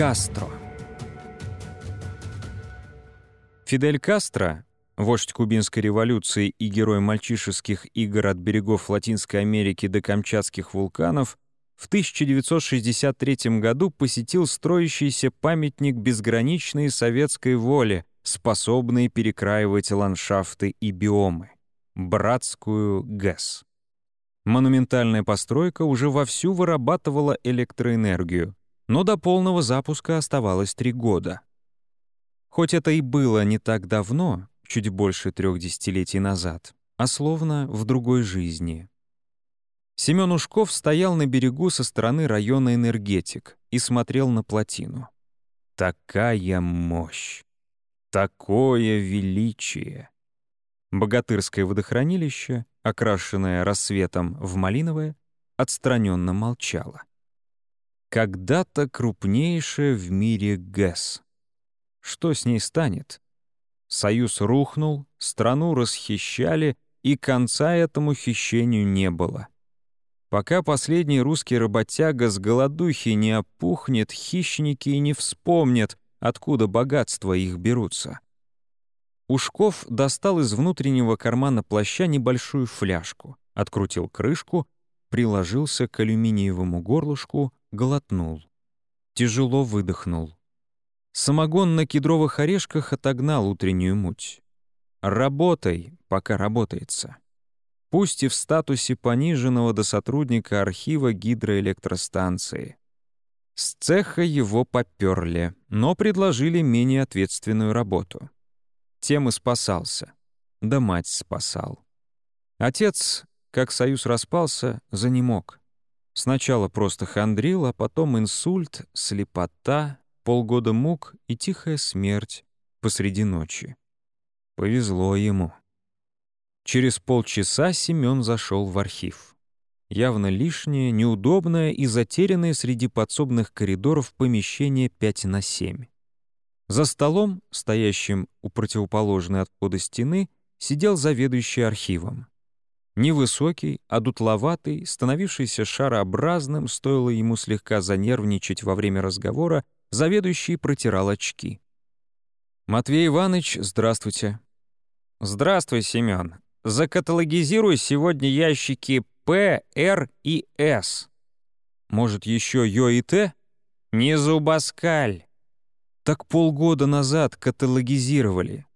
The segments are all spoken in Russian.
Кастро Фидель Кастро, вождь кубинской революции и герой мальчишеских игр от берегов Латинской Америки до Камчатских вулканов, в 1963 году посетил строящийся памятник безграничной советской воли, способный перекраивать ландшафты и биомы — Братскую ГЭС. Монументальная постройка уже вовсю вырабатывала электроэнергию, но до полного запуска оставалось три года. Хоть это и было не так давно, чуть больше трех десятилетий назад, а словно в другой жизни. Семен Ушков стоял на берегу со стороны района «Энергетик» и смотрел на плотину. Такая мощь! Такое величие! Богатырское водохранилище, окрашенное рассветом в малиновое, отстраненно молчало. Когда-то крупнейшая в мире ГЭС. Что с ней станет? Союз рухнул, страну расхищали, и конца этому хищению не было. Пока последний русский работяга с голодухи не опухнет, хищники и не вспомнят, откуда богатства их берутся. Ушков достал из внутреннего кармана плаща небольшую фляжку, открутил крышку, приложился к алюминиевому горлышку, глотнул. Тяжело выдохнул. Самогон на кедровых орешках отогнал утреннюю муть. «Работай, пока работается» пусть и в статусе пониженного до сотрудника архива гидроэлектростанции. С цеха его поперли, но предложили менее ответственную работу. Тем и спасался. Да мать спасал. Отец, как союз распался, занемог. Сначала просто хандрил, а потом инсульт, слепота, полгода мук и тихая смерть посреди ночи. Повезло ему. Через полчаса Семён зашел в архив. Явно лишнее, неудобное и затерянное среди подсобных коридоров помещение 5 на 7. За столом, стоящим у противоположной от входа стены, сидел заведующий архивом. Невысокий, одутловатый, становившийся шарообразным, стоило ему слегка занервничать во время разговора, заведующий протирал очки. «Матвей Иванович, здравствуйте». «Здравствуй, Семён закаталогизируй сегодня ящики П, Р и С. Может, еще Ё и Т? Не зубоскаль. Так полгода назад каталогизировали.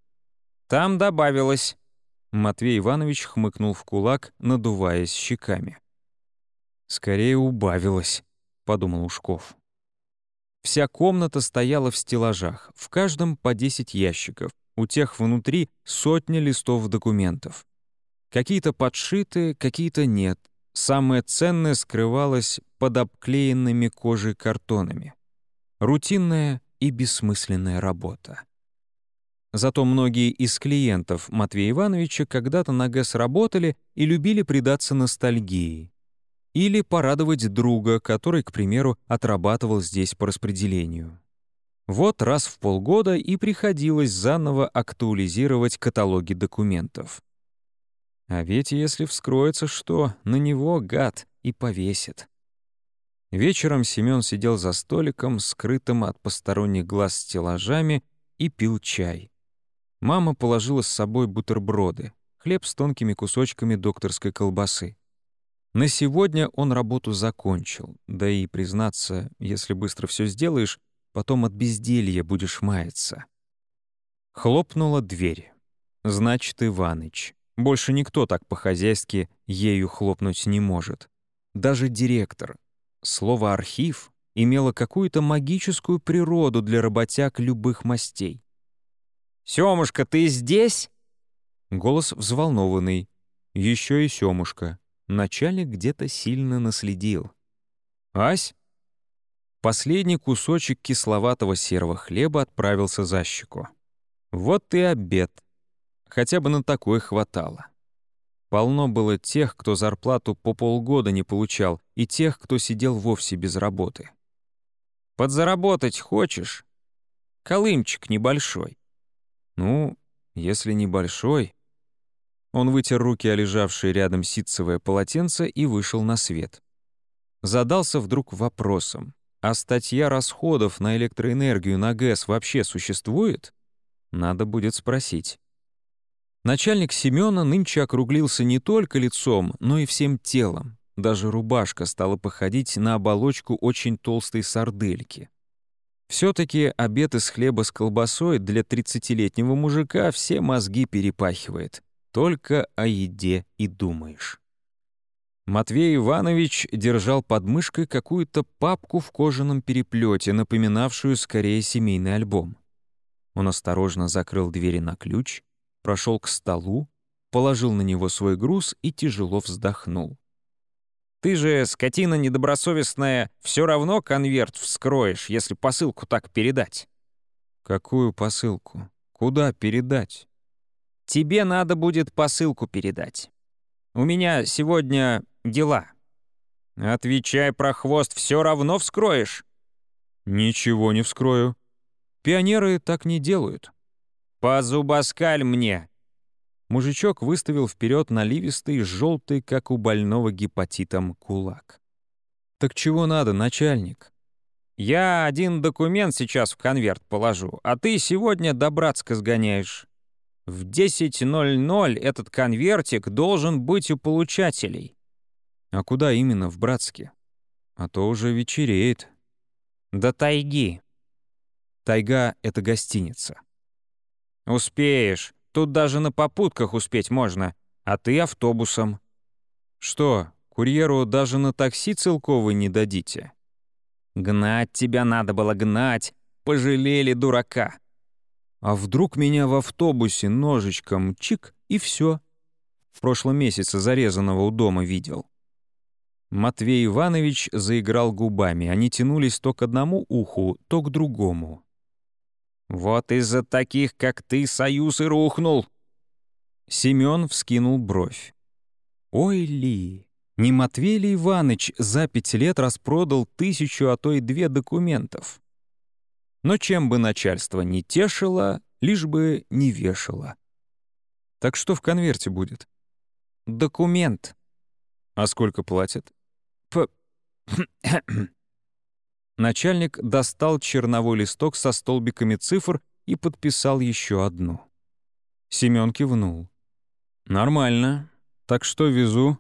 Там добавилось. Матвей Иванович хмыкнул в кулак, надуваясь щеками. «Скорее убавилось», — подумал Ушков. Вся комната стояла в стеллажах, в каждом по 10 ящиков, у тех внутри сотни листов документов. Какие-то подшиты, какие-то нет. Самое ценное скрывалось под обклеенными кожей картонами. Рутинная и бессмысленная работа. Зато многие из клиентов Матвея Ивановича когда-то на ГЭС работали и любили предаться ностальгии. Или порадовать друга, который, к примеру, отрабатывал здесь по распределению. Вот раз в полгода и приходилось заново актуализировать каталоги документов. А ведь если вскроется что, на него гад и повесит. Вечером Семён сидел за столиком, скрытым от посторонних глаз стеллажами, и пил чай. Мама положила с собой бутерброды, хлеб с тонкими кусочками докторской колбасы. На сегодня он работу закончил, да и, признаться, если быстро все сделаешь, потом от безделья будешь маяться. Хлопнула дверь. Значит, Иваныч. Больше никто так по-хозяйски ею хлопнуть не может. Даже директор. Слово «архив» имело какую-то магическую природу для работяг любых мастей. «Сёмушка, ты здесь?» Голос взволнованный. Еще и Сёмушка. Начальник где-то сильно наследил. «Ась?» Последний кусочек кисловатого серого хлеба отправился за щеку. Вот и обед. Хотя бы на такое хватало. Полно было тех, кто зарплату по полгода не получал, и тех, кто сидел вовсе без работы. «Подзаработать хочешь? Колымчик небольшой». «Ну, если небольшой...» Он вытер руки о лежавшее рядом ситцевое полотенце и вышел на свет. Задался вдруг вопросом, а статья расходов на электроэнергию на ГЭС вообще существует? Надо будет спросить. Начальник Семёна нынче округлился не только лицом, но и всем телом. Даже рубашка стала походить на оболочку очень толстой сардельки. Все-таки обед из хлеба с колбасой для 30-летнего мужика все мозги перепахивает. Только о еде и думаешь. Матвей Иванович держал под мышкой какую-то папку в кожаном переплете, напоминавшую скорее семейный альбом. Он осторожно закрыл двери на ключ, прошел к столу, положил на него свой груз и тяжело вздохнул. Ты же, скотина недобросовестная, все равно конверт вскроешь, если посылку так передать». «Какую посылку? Куда передать?» «Тебе надо будет посылку передать. У меня сегодня дела». «Отвечай про хвост, все равно вскроешь». «Ничего не вскрою. Пионеры так не делают». «Позубоскаль мне, Мужичок выставил вперед наливистый, желтый, как у больного гепатитом, кулак. «Так чего надо, начальник?» «Я один документ сейчас в конверт положу, а ты сегодня до Братска сгоняешь. В 10.00 этот конвертик должен быть у получателей». «А куда именно в Братске? А то уже вечереет». «До тайги». «Тайга — это гостиница». «Успеешь. Тут даже на попутках успеть можно, а ты автобусом». «Что, курьеру даже на такси целковый не дадите?» «Гнать тебя надо было гнать, пожалели дурака». «А вдруг меня в автобусе ножичком чик и все? В прошлом месяце зарезанного у дома видел». Матвей Иванович заиграл губами, они тянулись то к одному уху, то к другому. Вот из-за таких, как ты, союз и рухнул. Семён вскинул бровь. Ой ли, не Матвей ли Иваныч за пять лет распродал тысячу, а то и две документов? Но чем бы начальство не тешило, лишь бы не вешало. Так что в конверте будет? Документ. А сколько платят? П... Начальник достал черновой листок со столбиками цифр и подписал еще одну. Семён кивнул. «Нормально. Так что везу?»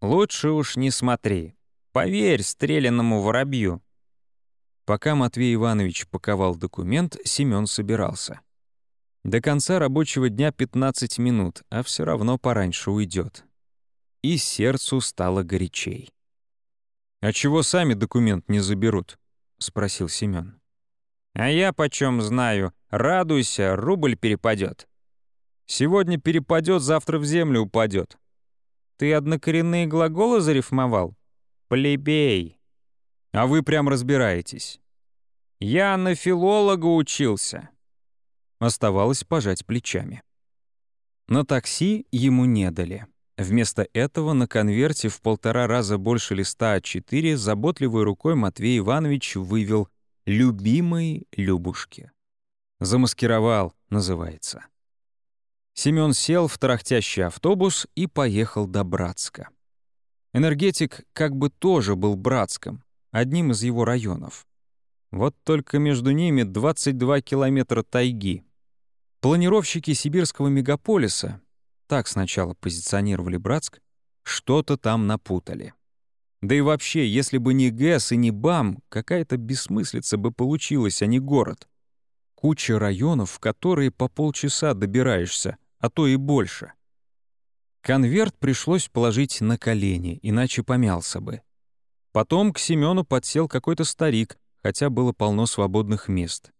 «Лучше уж не смотри. Поверь стрелянному воробью». Пока Матвей Иванович паковал документ, Семён собирался. До конца рабочего дня 15 минут, а все равно пораньше уйдет. И сердцу стало горячей. «А чего сами документ не заберут?» — спросил Семён. «А я почем знаю? Радуйся, рубль перепадет. Сегодня перепадет, завтра в землю упадет. Ты однокоренные глаголы зарифмовал? Плебей. А вы прям разбираетесь. Я на филолога учился. Оставалось пожать плечами. На такси ему не дали. Вместо этого на конверте в полтора раза больше листа А4 заботливой рукой Матвей Иванович вывел «Любимой Любушке». «Замаскировал», называется. Семён сел в тарахтящий автобус и поехал до Братска. Энергетик как бы тоже был Братском, одним из его районов. Вот только между ними 22 километра тайги. Планировщики сибирского мегаполиса так сначала позиционировали Братск, что-то там напутали. Да и вообще, если бы не ГЭС и не БАМ, какая-то бессмыслица бы получилась, а не город. Куча районов, в которые по полчаса добираешься, а то и больше. Конверт пришлось положить на колени, иначе помялся бы. Потом к Семену подсел какой-то старик, хотя было полно свободных мест.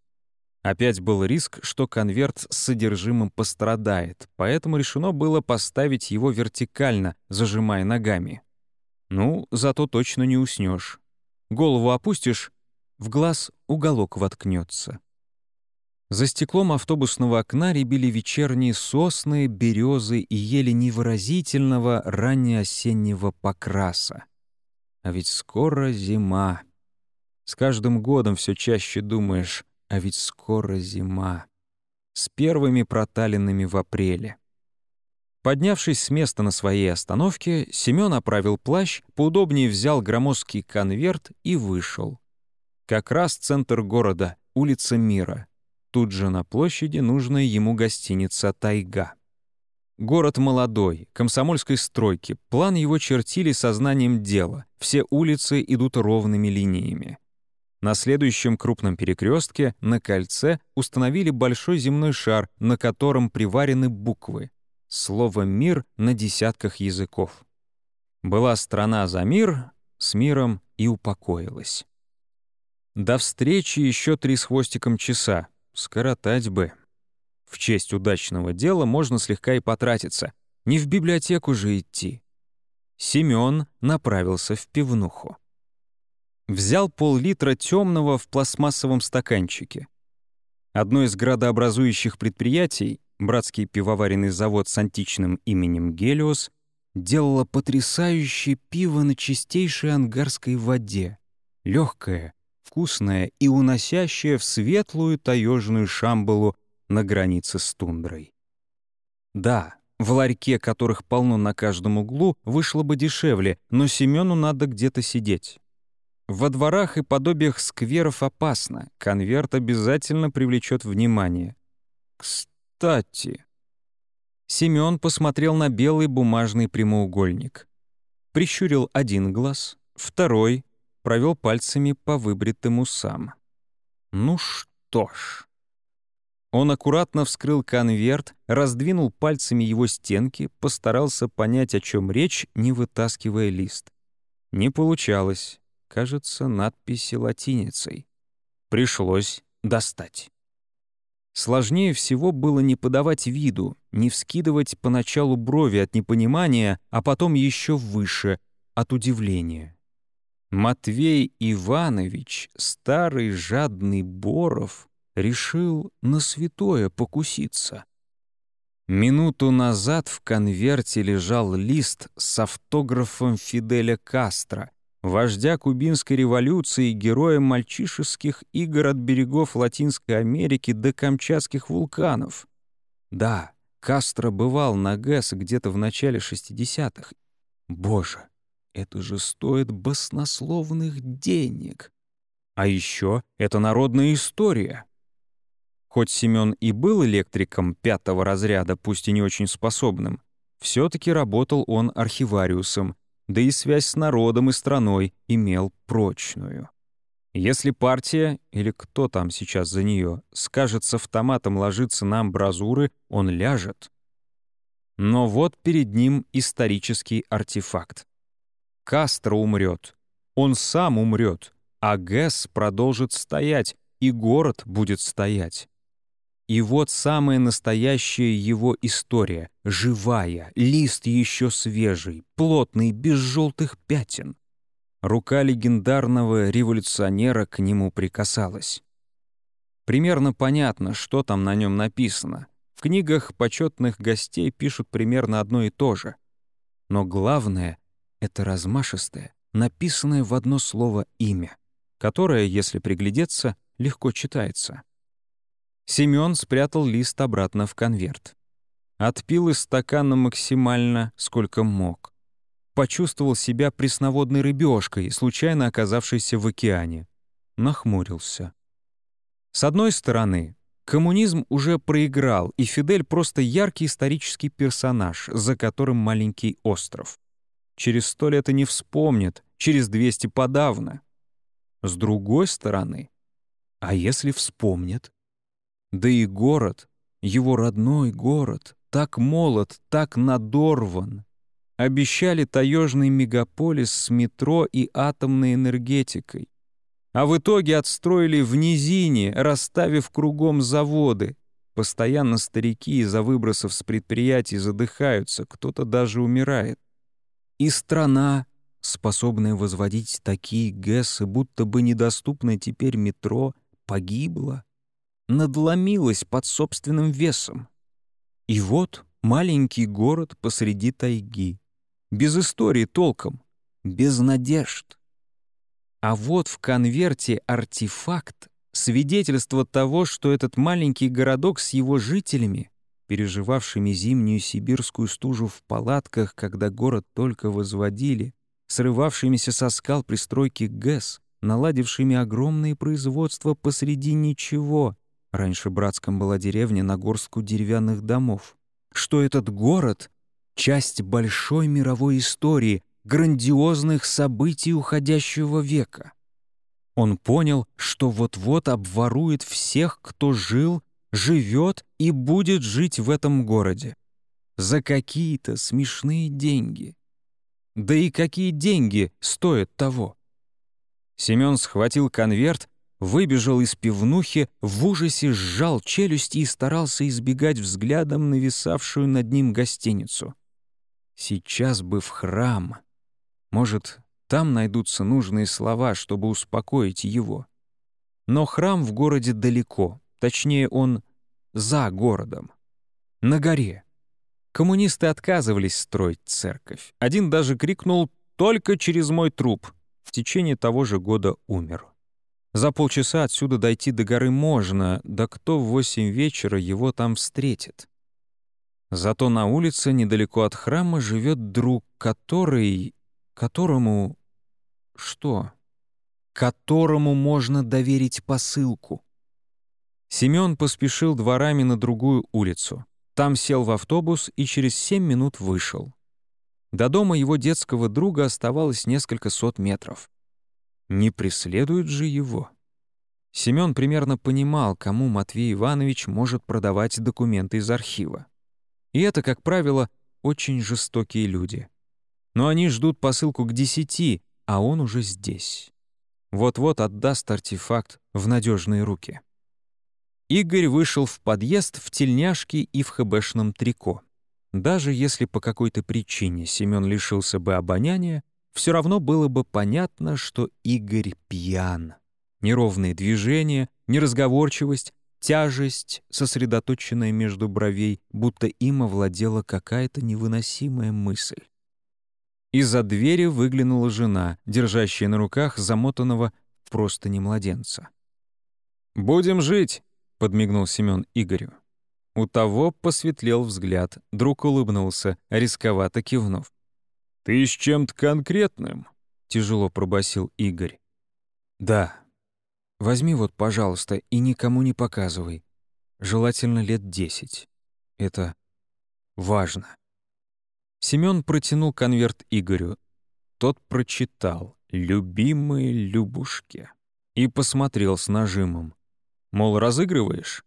Опять был риск, что конверт с содержимым пострадает, поэтому решено было поставить его вертикально, зажимая ногами. Ну, зато точно не уснешь. Голову опустишь, в глаз уголок воткнется. За стеклом автобусного окна рябили вечерние сосны, березы и ели невыразительного раннеосеннего покраса. А ведь скоро зима. С каждым годом все чаще думаешь, а ведь скоро зима. С первыми проталинами в апреле. Поднявшись с места на своей остановке, Семён оправил плащ, поудобнее взял громоздкий конверт и вышел. Как раз центр города, улица Мира. Тут же на площади нужная ему гостиница «Тайга». Город молодой, комсомольской стройки. План его чертили сознанием дела. Все улицы идут ровными линиями. На следующем крупном перекрестке на кольце установили большой земной шар, на котором приварены буквы. Слово «мир» на десятках языков. Была страна за мир, с миром и упокоилась. До встречи еще три с хвостиком часа. Скоротать бы. В честь удачного дела можно слегка и потратиться. Не в библиотеку же идти. Семён направился в пивнуху. Взял пол-литра темного в пластмассовом стаканчике. Одно из градообразующих предприятий, братский пивоваренный завод с античным именем Гелиос, делало потрясающее пиво на чистейшей ангарской воде. Легкое, вкусное и уносящее в светлую таежную шамбалу на границе с тундрой. Да, в ларьке, которых полно на каждом углу, вышло бы дешевле, но Семену надо где-то сидеть. Во дворах и подобиях скверов опасно, конверт обязательно привлечет внимание. Кстати... Семен посмотрел на белый бумажный прямоугольник. Прищурил один глаз, второй, провел пальцами по выбритым усам. Ну что ж... Он аккуратно вскрыл конверт, раздвинул пальцами его стенки, постарался понять, о чем речь, не вытаскивая лист. Не получалось. Кажется, надписи латиницей. Пришлось достать. Сложнее всего было не подавать виду, не вскидывать поначалу брови от непонимания, а потом еще выше, от удивления. Матвей Иванович, старый жадный Боров, решил на святое покуситься. Минуту назад в конверте лежал лист с автографом Фиделя Кастро, вождя кубинской революции героя мальчишеских игр от берегов Латинской Америки до Камчатских вулканов. Да, Кастро бывал на ГЭС где-то в начале 60-х. Боже, это же стоит баснословных денег. А еще это народная история. Хоть Семен и был электриком пятого разряда, пусть и не очень способным, все-таки работал он архивариусом, да и связь с народом и страной имел прочную. Если партия, или кто там сейчас за нее, скажет с автоматом ложиться на амбразуры, он ляжет. Но вот перед ним исторический артефакт. Кастро умрет, он сам умрет, а ГЭС продолжит стоять, и город будет стоять. И вот самая настоящая его история, живая, лист еще свежий, плотный, без желтых пятен. Рука легендарного революционера к нему прикасалась. Примерно понятно, что там на нем написано. В книгах почетных гостей пишут примерно одно и то же. Но главное — это размашистое, написанное в одно слово имя, которое, если приглядеться, легко читается — Семён спрятал лист обратно в конверт. Отпил из стакана максимально, сколько мог. Почувствовал себя пресноводной рыбешкой, случайно оказавшейся в океане. Нахмурился. С одной стороны, коммунизм уже проиграл, и Фидель просто яркий исторический персонаж, за которым маленький остров. Через сто лет и не вспомнит, через двести подавно. С другой стороны, а если вспомнит? Да и город, его родной город, так молод, так надорван. Обещали таежный мегаполис с метро и атомной энергетикой. А в итоге отстроили в низине, расставив кругом заводы. Постоянно старики из-за выбросов с предприятий задыхаются, кто-то даже умирает. И страна, способная возводить такие ГЭСы, будто бы недоступное теперь метро, погибла надломилась под собственным весом. И вот маленький город посреди тайги. Без истории толком, без надежд. А вот в конверте артефакт, свидетельство того, что этот маленький городок с его жителями, переживавшими зимнюю сибирскую стужу в палатках, когда город только возводили, срывавшимися со скал пристройки ГЭС, наладившими огромные производства посреди ничего. Раньше Братском была деревня на горстку деревянных домов. Что этот город — часть большой мировой истории, грандиозных событий уходящего века. Он понял, что вот-вот обворует всех, кто жил, живет и будет жить в этом городе. За какие-то смешные деньги. Да и какие деньги стоят того? Семён схватил конверт, выбежал из пивнухи, в ужасе сжал челюсти и старался избегать взглядом нависавшую над ним гостиницу. Сейчас бы в храм. Может, там найдутся нужные слова, чтобы успокоить его. Но храм в городе далеко, точнее, он за городом, на горе. Коммунисты отказывались строить церковь. Один даже крикнул «Только через мой труп!» В течение того же года умер. За полчаса отсюда дойти до горы можно, да кто в восемь вечера его там встретит? Зато на улице недалеко от храма живет друг, который... которому... что? Которому можно доверить посылку. Семён поспешил дворами на другую улицу. Там сел в автобус и через семь минут вышел. До дома его детского друга оставалось несколько сот метров. Не преследуют же его. Семён примерно понимал, кому Матвей Иванович может продавать документы из архива. И это, как правило, очень жестокие люди. Но они ждут посылку к десяти, а он уже здесь. Вот-вот отдаст артефакт в надежные руки. Игорь вышел в подъезд в тельняшке и в ХБшном трико. Даже если по какой-то причине Семен лишился бы обоняния, все равно было бы понятно, что Игорь пьян. Неровные движения, неразговорчивость, тяжесть, сосредоточенная между бровей, будто им овладела какая-то невыносимая мысль. Из-за двери выглянула жена, держащая на руках замотанного в простыни младенца. «Будем жить!» — подмигнул Семён Игорю. У того посветлел взгляд, друг улыбнулся, рисковато кивнув. «Ты с чем-то конкретным?» — тяжело пробасил Игорь. «Да. Возьми вот, пожалуйста, и никому не показывай. Желательно лет десять. Это важно». Семён протянул конверт Игорю. Тот прочитал «Любимые Любушки» и посмотрел с нажимом. Мол, разыгрываешь?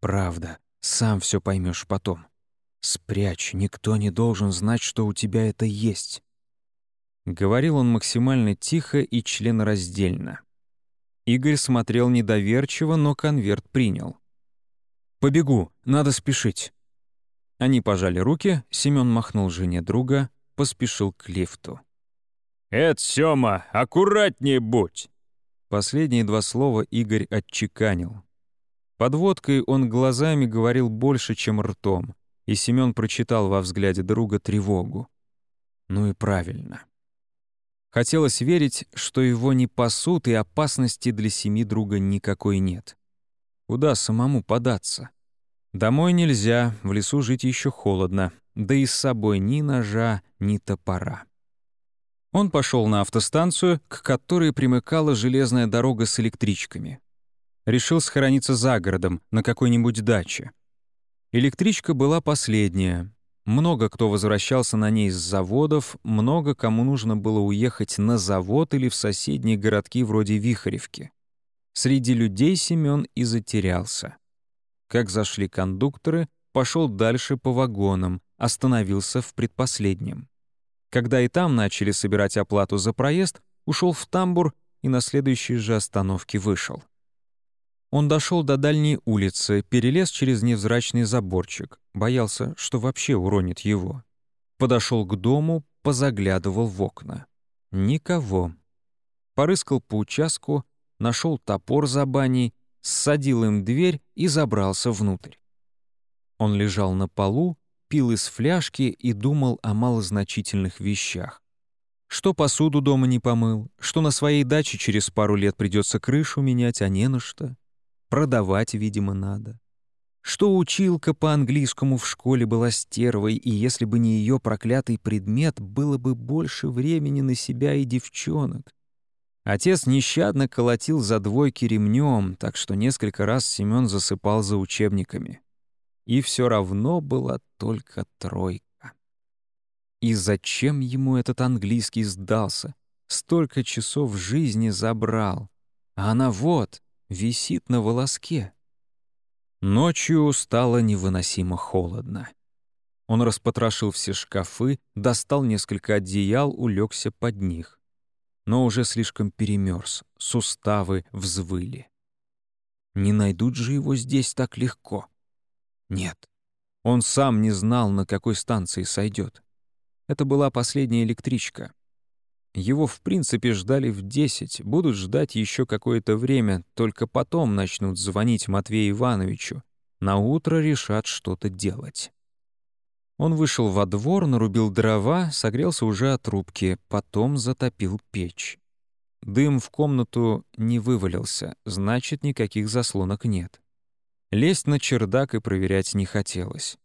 Правда, сам все поймешь потом. Спрячь, никто не должен знать, что у тебя это есть. Говорил он максимально тихо и членораздельно. Игорь смотрел недоверчиво, но конверт принял. «Побегу, надо спешить». Они пожали руки, Семён махнул жене друга, поспешил к лифту. «Эд, Сёма, аккуратнее будь!» Последние два слова Игорь отчеканил. Под водкой он глазами говорил больше, чем ртом, и Семён прочитал во взгляде друга тревогу. Ну и правильно. Хотелось верить, что его не пасут, и опасности для семьи друга никакой нет. Куда самому податься? Домой нельзя, в лесу жить еще холодно, да и с собой ни ножа, ни топора. Он пошел на автостанцию, к которой примыкала железная дорога с электричками. Решил схорониться за городом, на какой-нибудь даче. Электричка была последняя. Много кто возвращался на ней с заводов, много кому нужно было уехать на завод или в соседние городки вроде Вихаревки. Среди людей Семён и затерялся. Как зашли кондукторы, пошел дальше по вагонам, остановился в предпоследнем. Когда и там начали собирать оплату за проезд, ушел в тамбур и на следующей же остановке вышел. Он дошел до дальней улицы, перелез через невзрачный заборчик, боялся, что вообще уронит его. Подошел к дому, позаглядывал в окна. Никого. Порыскал по участку, нашел топор за баней, ссадил им дверь и забрался внутрь. Он лежал на полу, пил из фляжки и думал о малозначительных вещах. Что посуду дома не помыл, что на своей даче через пару лет придется крышу менять, а не на что. Продавать, видимо, надо. Что училка по английскому в школе была стервой, и если бы не ее проклятый предмет, было бы больше времени на себя и девчонок. Отец нещадно колотил за двойки ремнем, так что несколько раз Семён засыпал за учебниками. И все равно была только тройка. И зачем ему этот английский сдался? Столько часов жизни забрал. А она вот, висит на волоске. Ночью стало невыносимо холодно. Он распотрошил все шкафы, достал несколько одеял, улегся под них. Но уже слишком перемерз, суставы взвыли. Не найдут же его здесь так легко. Нет, он сам не знал, на какой станции сойдет. Это была последняя электричка. Его, в принципе, ждали в десять, будут ждать еще какое-то время, только потом начнут звонить Матвею Ивановичу. На утро решат что-то делать. Он вышел во двор, нарубил дрова, согрелся уже от трубки, потом затопил печь. Дым в комнату не вывалился, значит, никаких заслонок нет. Лезть на чердак и проверять не хотелось.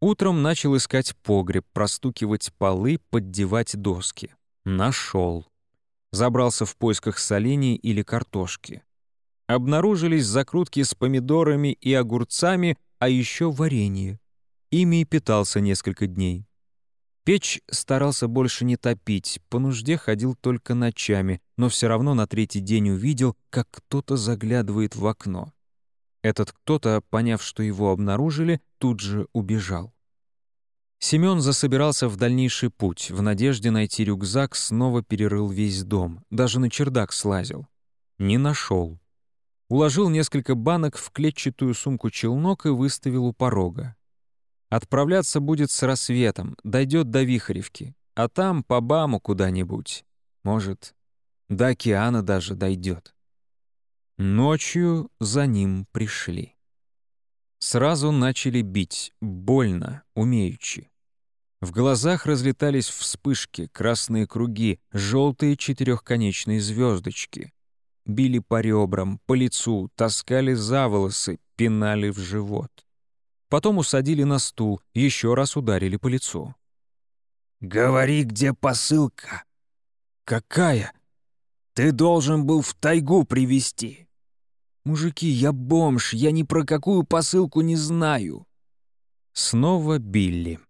Утром начал искать погреб, простукивать полы, поддевать доски. Нашел. Забрался в поисках солений или картошки. Обнаружились закрутки с помидорами и огурцами, а еще варенье. Ими и питался несколько дней. Печь старался больше не топить, по нужде ходил только ночами, но все равно на третий день увидел, как кто-то заглядывает в окно. Этот кто-то, поняв, что его обнаружили, тут же убежал. Семён засобирался в дальнейший путь, в надежде найти рюкзак, снова перерыл весь дом, даже на чердак слазил. Не нашел. Уложил несколько банок в клетчатую сумку челнок и выставил у порога. Отправляться будет с рассветом, дойдет до Вихаревки, а там по Баму куда-нибудь. Может, до океана даже дойдет. Ночью за ним пришли. Сразу начали бить, больно, умеючи. В глазах разлетались вспышки, красные круги, желтые четырехконечные звездочки. Били по ребрам, по лицу, таскали за волосы, пинали в живот. Потом усадили на стул, еще раз ударили по лицу. «Говори, где посылка?» «Какая?» «Ты должен был в тайгу привезти. «Мужики, я бомж, я ни про какую посылку не знаю». Снова Билли.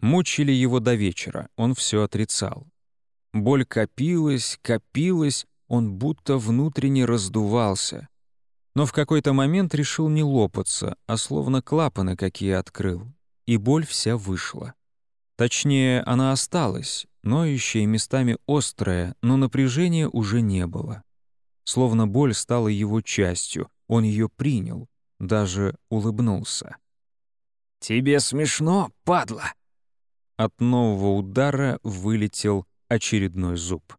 Мучили его до вечера, он все отрицал. Боль копилась, копилась, он будто внутренне раздувался. Но в какой-то момент решил не лопаться, а словно клапаны какие открыл, и боль вся вышла. Точнее, она осталась, ноющая местами острая, но напряжения уже не было. Словно боль стала его частью, он ее принял, даже улыбнулся. «Тебе смешно, падла?» От нового удара вылетел очередной зуб.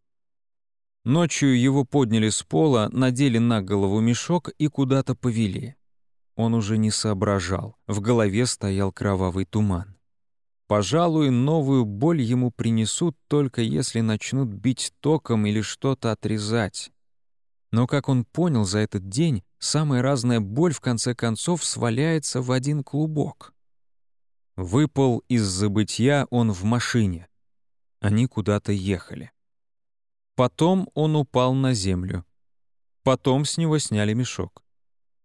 Ночью его подняли с пола, надели на голову мешок и куда-то повели. Он уже не соображал, в голове стоял кровавый туман. Пожалуй, новую боль ему принесут только если начнут бить током или что-то отрезать. Но, как он понял за этот день, самая разная боль в конце концов сваляется в один клубок. Выпал из забытья он в машине. Они куда-то ехали. Потом он упал на землю. Потом с него сняли мешок.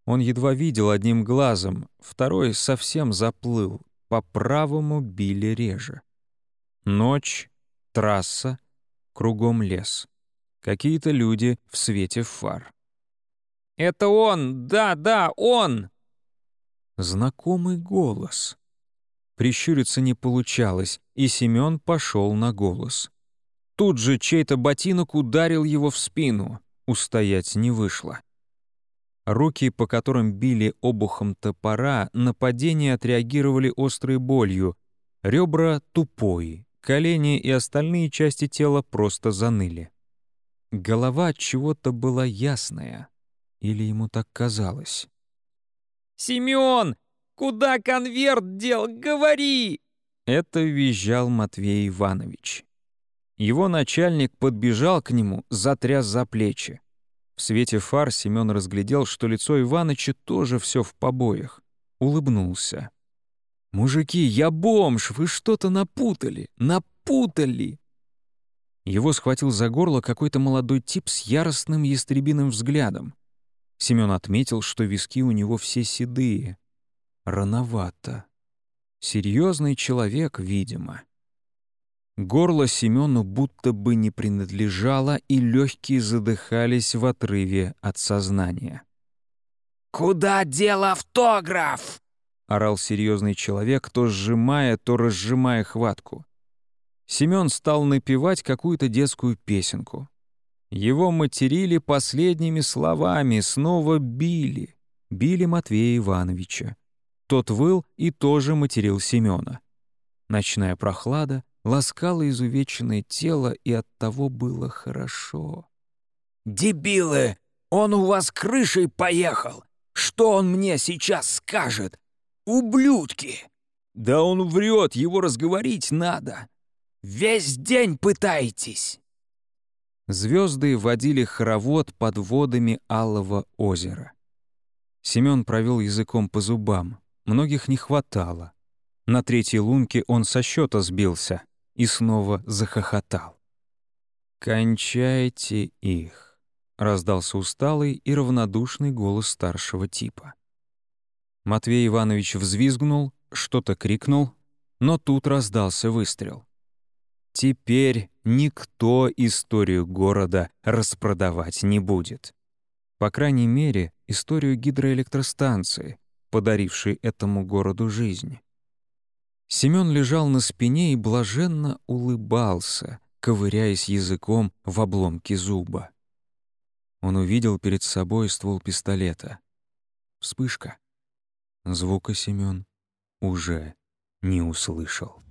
Он едва видел одним глазом, второй совсем заплыл, по правому били реже. Ночь, трасса, кругом лес. Какие-то люди в свете фар. «Это он! Да, да, он!» Знакомый голос. Прищуриться не получалось, и Семён пошел на голос. Тут же чей-то ботинок ударил его в спину. Устоять не вышло. Руки, по которым били обухом топора, на падение отреагировали острой болью. Ребра — тупой, колени и остальные части тела просто заныли. Голова от чего-то была ясная. Или ему так казалось? «Семён! Куда конверт дел? Говори!» Это визжал Матвей Иванович. Его начальник подбежал к нему, затряс за плечи. В свете фар Семён разглядел, что лицо Иваныча тоже все в побоях. Улыбнулся. «Мужики, я бомж, вы что-то напутали, напутали!» Его схватил за горло какой-то молодой тип с яростным ястребиным взглядом. Семён отметил, что виски у него все седые. Рановато. Серьезный человек, видимо. Горло Семену будто бы не принадлежало, и легкие задыхались в отрыве от сознания. «Куда дел автограф?» — орал серьезный человек, то сжимая, то разжимая хватку. Семен стал напевать какую-то детскую песенку. Его материли последними словами, снова били. Били Матвея Ивановича. Тот выл и тоже материл Семена. Ночная прохлада ласкала изувеченное тело, и от того было хорошо. «Дебилы! Он у вас крышей поехал! Что он мне сейчас скажет? Ублюдки!» «Да он врет, его разговорить надо!» «Весь день пытаетесь!» Звезды водили хоровод под водами Алого озера. Семен провел языком по зубам. Многих не хватало. На третьей лунке он со счета сбился и снова захохотал. «Кончайте их», — раздался усталый и равнодушный голос старшего типа. Матвей Иванович взвизгнул, что-то крикнул, но тут раздался выстрел. Теперь никто историю города распродавать не будет. По крайней мере, историю гидроэлектростанции, подарившей этому городу жизнь. Семён лежал на спине и блаженно улыбался, ковыряясь языком в обломке зуба. Он увидел перед собой ствол пистолета. Вспышка. Звука Семён уже не услышал.